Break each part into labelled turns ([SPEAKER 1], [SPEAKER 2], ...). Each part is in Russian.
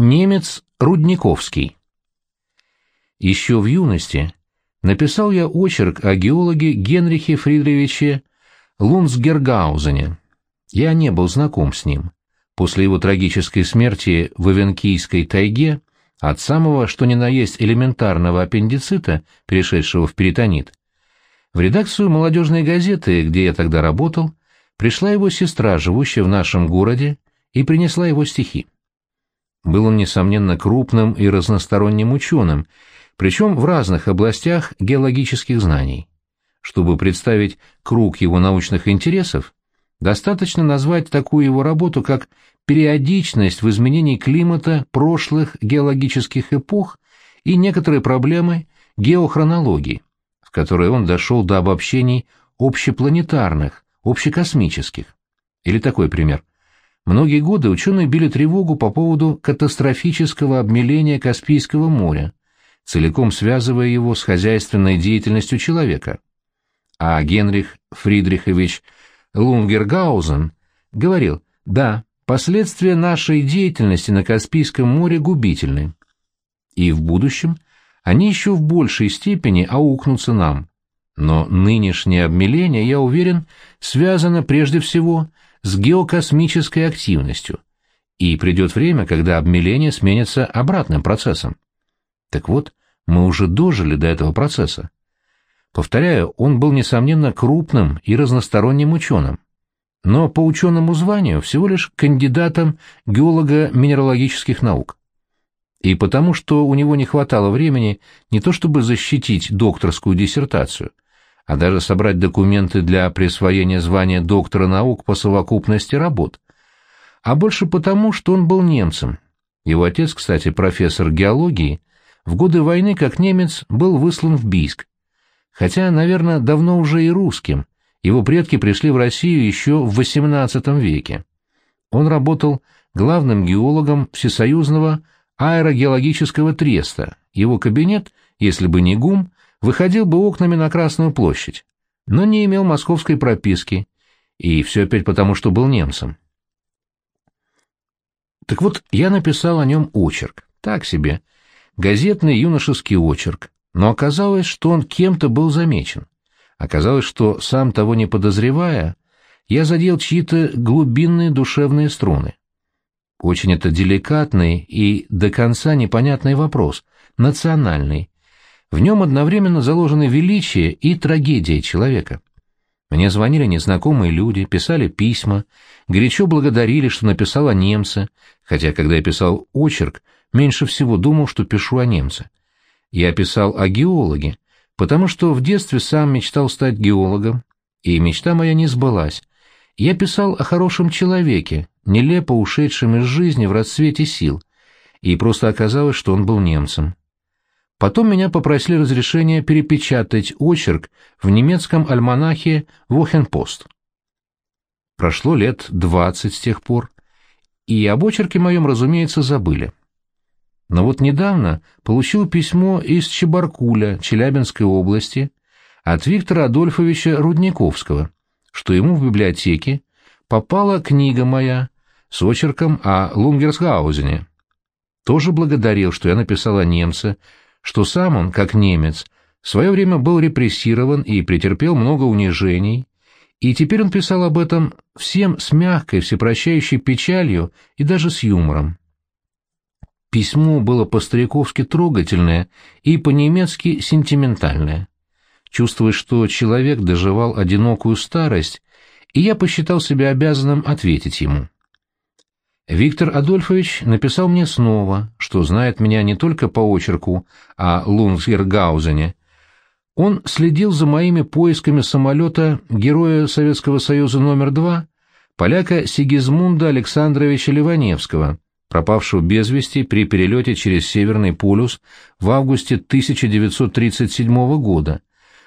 [SPEAKER 1] Немец Рудниковский. Еще в юности написал я очерк о геологе Генрихе Фридриховиче Лунсгергаузене. Я не был знаком с ним. После его трагической смерти в Эвенкийской тайге от самого, что ни на есть элементарного аппендицита, перешедшего в перитонит, в редакцию молодежной газеты, где я тогда работал, пришла его сестра, живущая в нашем городе, и принесла его стихи. Был он, несомненно, крупным и разносторонним ученым, причем в разных областях геологических знаний. Чтобы представить круг его научных интересов, достаточно назвать такую его работу, как «Периодичность в изменении климата прошлых геологических эпох и некоторые проблемы геохронологии», в которой он дошел до обобщений общепланетарных, общекосмических. Или такой пример. Многие годы ученые били тревогу по поводу катастрофического обмеления Каспийского моря, целиком связывая его с хозяйственной деятельностью человека. А Генрих Фридрихович Лунгергаузен говорил, да, последствия нашей деятельности на Каспийском море губительны. И в будущем они еще в большей степени аукнутся нам. Но нынешнее обмеление, я уверен, связано прежде всего с геокосмической активностью, и придет время, когда обмеление сменится обратным процессом. Так вот, мы уже дожили до этого процесса. Повторяю, он был, несомненно, крупным и разносторонним ученым, но по ученому званию всего лишь кандидатом геолого-минералогических наук. И потому, что у него не хватало времени не то чтобы защитить докторскую диссертацию – а даже собрать документы для присвоения звания доктора наук по совокупности работ, а больше потому, что он был немцем. Его отец, кстати, профессор геологии, в годы войны, как немец, был выслан в Бийск. Хотя, наверное, давно уже и русским, его предки пришли в Россию еще в XVIII веке. Он работал главным геологом Всесоюзного аэрогеологического треста. Его кабинет, если бы не ГУМ, выходил бы окнами на Красную площадь, но не имел московской прописки, и все опять потому, что был немцем. Так вот, я написал о нем очерк, так себе, газетный юношеский очерк, но оказалось, что он кем-то был замечен. Оказалось, что, сам того не подозревая, я задел чьи-то глубинные душевные струны. Очень это деликатный и до конца непонятный вопрос, национальный, в нем одновременно заложены величие и трагедия человека. Мне звонили незнакомые люди, писали письма, горячо благодарили, что написал о немце, хотя, когда я писал очерк, меньше всего думал, что пишу о немце. Я писал о геологе, потому что в детстве сам мечтал стать геологом, и мечта моя не сбылась. Я писал о хорошем человеке, нелепо ушедшем из жизни в расцвете сил, и просто оказалось, что он был немцем. Потом меня попросили разрешения перепечатать очерк в немецком альманахе «Вохенпост». Прошло лет двадцать с тех пор, и об очерке моем, разумеется, забыли. Но вот недавно получил письмо из Чебаркуля, Челябинской области, от Виктора Адольфовича Рудниковского, что ему в библиотеке попала книга моя с очерком о Лунгерсгаузене. Тоже благодарил, что я написал о немце, что сам он, как немец, в свое время был репрессирован и претерпел много унижений, и теперь он писал об этом всем с мягкой, всепрощающей печалью и даже с юмором. Письмо было по-стариковски трогательное и по-немецки сентиментальное. Чувствуя, что человек доживал одинокую старость, и я посчитал себя обязанным ответить ему. Виктор Адольфович написал мне снова, что знает меня не только по очерку о Лунгсгергаузене. Он следил за моими поисками самолета Героя Советского Союза номер два, поляка Сигизмунда Александровича Ливаневского, пропавшего без вести при перелете через Северный полюс в августе 1937 года,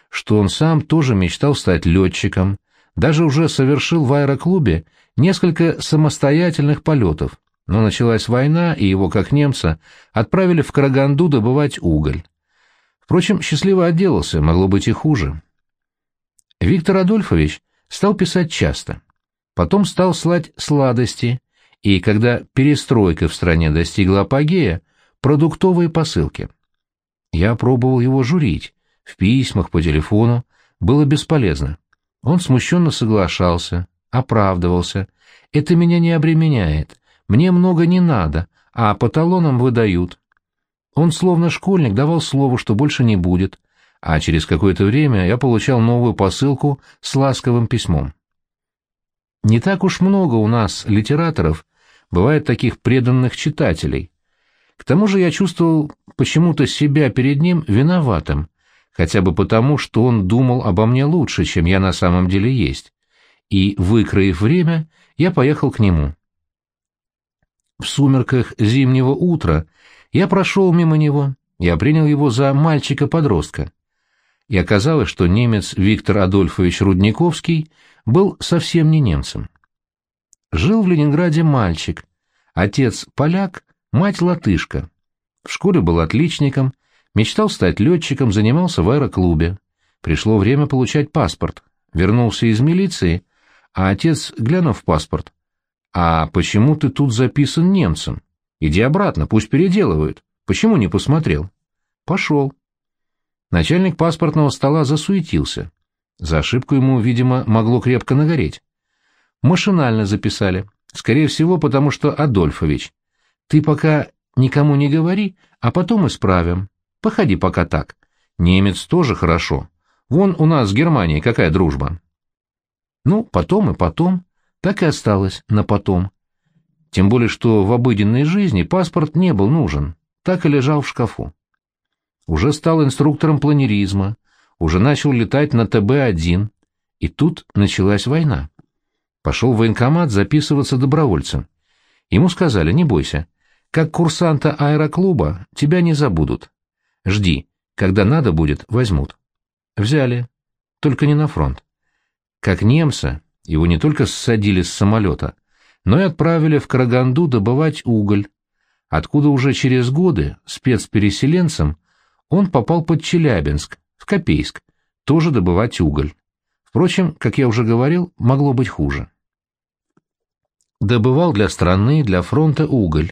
[SPEAKER 1] что он сам тоже мечтал стать летчиком, даже уже совершил в аэроклубе несколько самостоятельных полетов, но началась война, и его, как немца, отправили в Караганду добывать уголь. Впрочем, счастливо отделался, могло быть и хуже. Виктор Адольфович стал писать часто. Потом стал слать сладости и когда перестройка в стране достигла апогея, продуктовые посылки. Я пробовал его журить, в письмах, по телефону, было бесполезно. Он смущенно соглашался, оправдывался. «Это меня не обременяет, мне много не надо, а по талонам выдают». Он словно школьник давал слово, что больше не будет, а через какое-то время я получал новую посылку с ласковым письмом. Не так уж много у нас, литераторов, бывает таких преданных читателей. К тому же я чувствовал почему-то себя перед ним виноватым, хотя бы потому, что он думал обо мне лучше, чем я на самом деле есть. И, выкроив время, я поехал к нему. В сумерках зимнего утра я прошел мимо него, я принял его за мальчика-подростка. И оказалось, что немец Виктор Адольфович Рудниковский был совсем не немцем. Жил в Ленинграде мальчик, отец поляк, мать латышка. В школе был отличником, мечтал стать летчиком, занимался в аэроклубе. Пришло время получать паспорт. Вернулся из милиции, а отец, глянув в паспорт, «А почему ты тут записан немцем? Иди обратно, пусть переделывают. Почему не посмотрел?» «Пошел». Начальник паспортного стола засуетился. За ошибку ему, видимо, могло крепко нагореть. Машинально записали. Скорее всего, потому что Адольфович. Ты пока никому не говори, а потом исправим. Походи пока так. Немец тоже хорошо. Вон у нас с Германией какая дружба. Ну, потом и потом. Так и осталось на потом. Тем более, что в обыденной жизни паспорт не был нужен. Так и лежал в шкафу. Уже стал инструктором планеризма, уже начал летать на ТБ-1, и тут началась война. Пошел в военкомат записываться добровольцем. Ему сказали, не бойся, как курсанта аэроклуба тебя не забудут. Жди, когда надо будет, возьмут. Взяли, только не на фронт. Как немца, его не только ссадили с самолета, но и отправили в Караганду добывать уголь, откуда уже через годы спецпереселенцем он попал под Челябинск, в Копейск, тоже добывать уголь. Впрочем, как я уже говорил, могло быть хуже. Добывал для страны, для фронта уголь,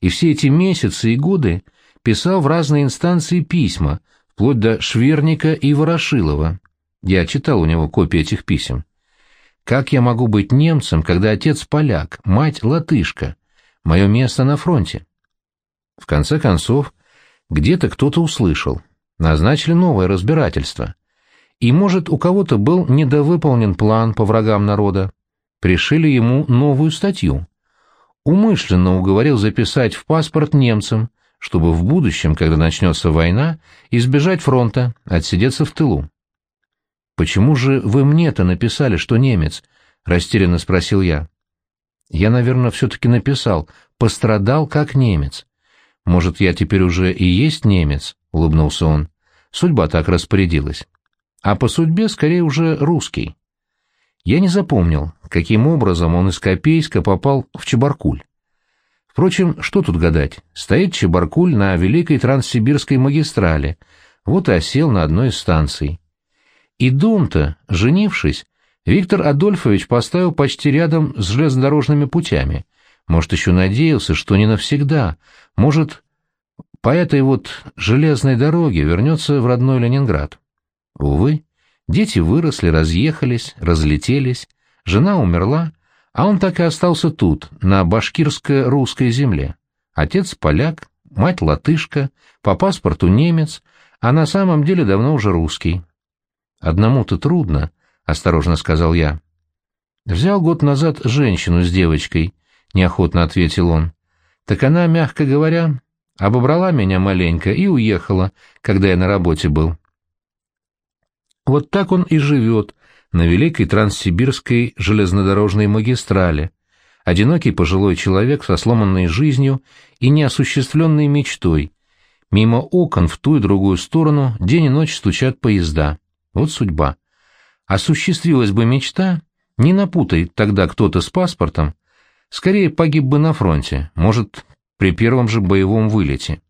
[SPEAKER 1] и все эти месяцы и годы писал в разные инстанции письма, вплоть до Шверника и Ворошилова. Я читал у него копии этих писем. Как я могу быть немцем, когда отец поляк, мать латышка? Мое место на фронте. В конце концов, где-то кто-то услышал назначили новое разбирательство. И, может, у кого-то был недовыполнен план по врагам народа. Пришили ему новую статью. Умышленно уговорил записать в паспорт немцам, чтобы в будущем, когда начнется война, избежать фронта, отсидеться в тылу. «Почему же вы мне-то написали, что немец?» — растерянно спросил я. «Я, наверное, все-таки написал. Пострадал как немец. Может, я теперь уже и есть немец?» — улыбнулся он. «Судьба так распорядилась. А по судьбе скорее уже русский». Я не запомнил, каким образом он из Копейска попал в Чебаркуль. Впрочем, что тут гадать? Стоит Чебаркуль на Великой Транссибирской магистрали, вот и осел на одной из станций. И дом-то, женившись, Виктор Адольфович поставил почти рядом с железнодорожными путями. Может, еще надеялся, что не навсегда. Может, по этой вот железной дороге вернется в родной Ленинград. Увы, дети выросли, разъехались, разлетелись, жена умерла, а он так и остался тут, на башкирско-русской земле. Отец поляк, мать латышка, по паспорту немец, а на самом деле давно уже русский. «Одному-то трудно», — осторожно сказал я. «Взял год назад женщину с девочкой», — неохотно ответил он. «Так она, мягко говоря, обобрала меня маленько и уехала, когда я на работе был. Вот так он и живет на Великой Транссибирской железнодорожной магистрали, одинокий пожилой человек со сломанной жизнью и неосуществленной мечтой. Мимо окон в ту и другую сторону день и ночь стучат поезда. Вот судьба. Осуществилась бы мечта, не напутай тогда кто-то с паспортом, скорее погиб бы на фронте, может, при первом же боевом вылете.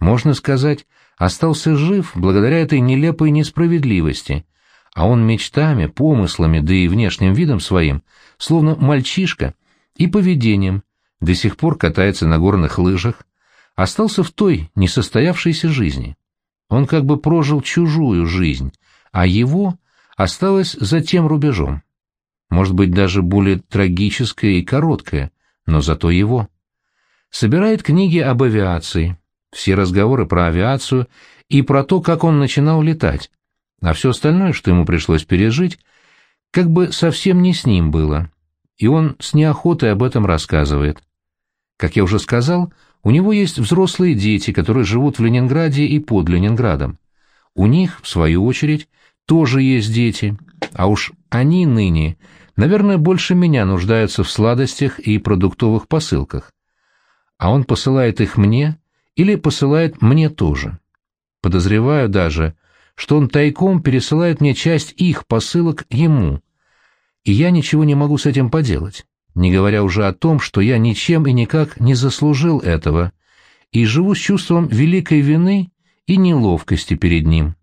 [SPEAKER 1] Можно сказать, остался жив благодаря этой нелепой несправедливости, а он мечтами, помыслами, да и внешним видом своим, словно мальчишка, и поведением, до сих пор катается на горных лыжах, остался в той несостоявшейся жизни. Он как бы прожил чужую жизнь, а его осталось за тем рубежом. Может быть, даже более трагическое и короткое, но зато его. Собирает книги об авиации, все разговоры про авиацию и про то, как он начинал летать, а все остальное, что ему пришлось пережить, как бы совсем не с ним было, и он с неохотой об этом рассказывает. Как я уже сказал, у него есть взрослые дети, которые живут в Ленинграде и под Ленинградом. У них, в свою очередь, тоже есть дети, а уж они ныне, наверное, больше меня нуждаются в сладостях и продуктовых посылках. А он посылает их мне или посылает мне тоже. Подозреваю даже, что он тайком пересылает мне часть их посылок ему, и я ничего не могу с этим поделать, не говоря уже о том, что я ничем и никак не заслужил этого, и живу с чувством великой вины и неловкости перед ним.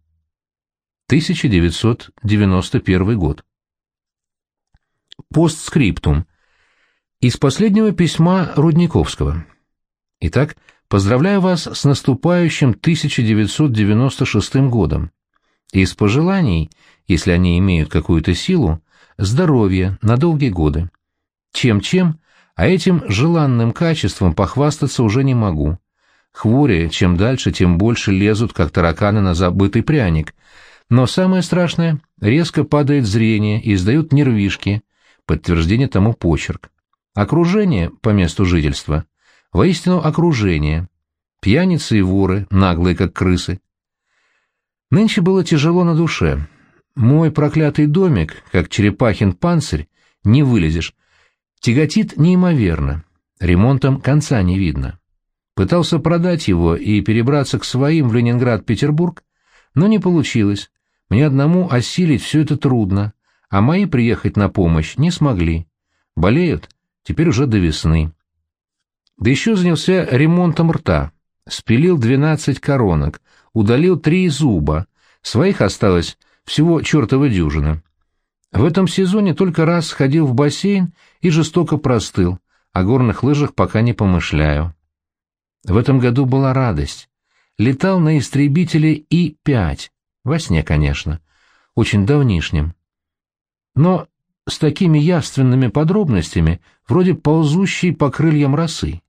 [SPEAKER 1] 1991 год. Постскриптум. Из последнего письма Рудниковского. Итак, поздравляю вас с наступающим 1996 годом. Из пожеланий, если они имеют какую-то силу, здоровья на долгие годы. Чем-чем, а этим желанным качеством похвастаться уже не могу. Хвори, чем дальше, тем больше лезут, как тараканы на забытый пряник. Но самое страшное — резко падает зрение и издают нервишки, подтверждение тому почерк. Окружение по месту жительства. Воистину окружение. Пьяницы и воры, наглые как крысы. Нынче было тяжело на душе. Мой проклятый домик, как черепахин панцирь, не вылезешь. Тяготит неимоверно. Ремонтом конца не видно. Пытался продать его и перебраться к своим в Ленинград-Петербург, но не получилось. Мне одному осилить все это трудно, а мои приехать на помощь не смогли. Болеют, теперь уже до весны. Да еще занялся ремонтом рта. Спилил двенадцать коронок, удалил три зуба, своих осталось всего чертова дюжина. В этом сезоне только раз сходил в бассейн и жестоко простыл, о горных лыжах пока не помышляю. В этом году была радость. Летал на истребителе И-5, во сне, конечно, очень давнишнем. Но с такими явственными подробностями, вроде ползущей по крыльям росы.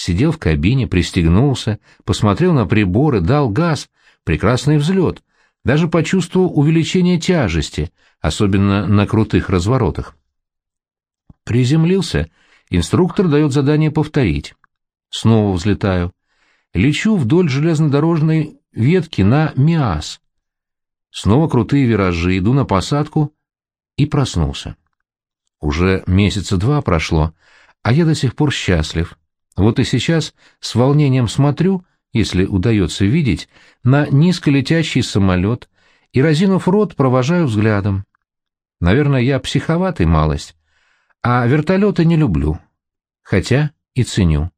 [SPEAKER 1] Сидел в кабине, пристегнулся, посмотрел на приборы, дал газ, прекрасный взлет, даже почувствовал увеличение тяжести, особенно на крутых разворотах. Приземлился, инструктор дает задание повторить. Снова взлетаю. Лечу вдоль железнодорожной ветки на Миас. Снова крутые виражи, иду на посадку и проснулся. Уже месяца два прошло, а я до сих пор счастлив. Вот и сейчас с волнением смотрю, если удается видеть, на низколетящий самолет и, разинув рот, провожаю взглядом. Наверное, я психоватый малость, а вертолеты не люблю, хотя и ценю.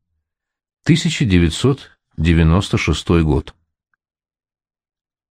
[SPEAKER 1] 1996 год.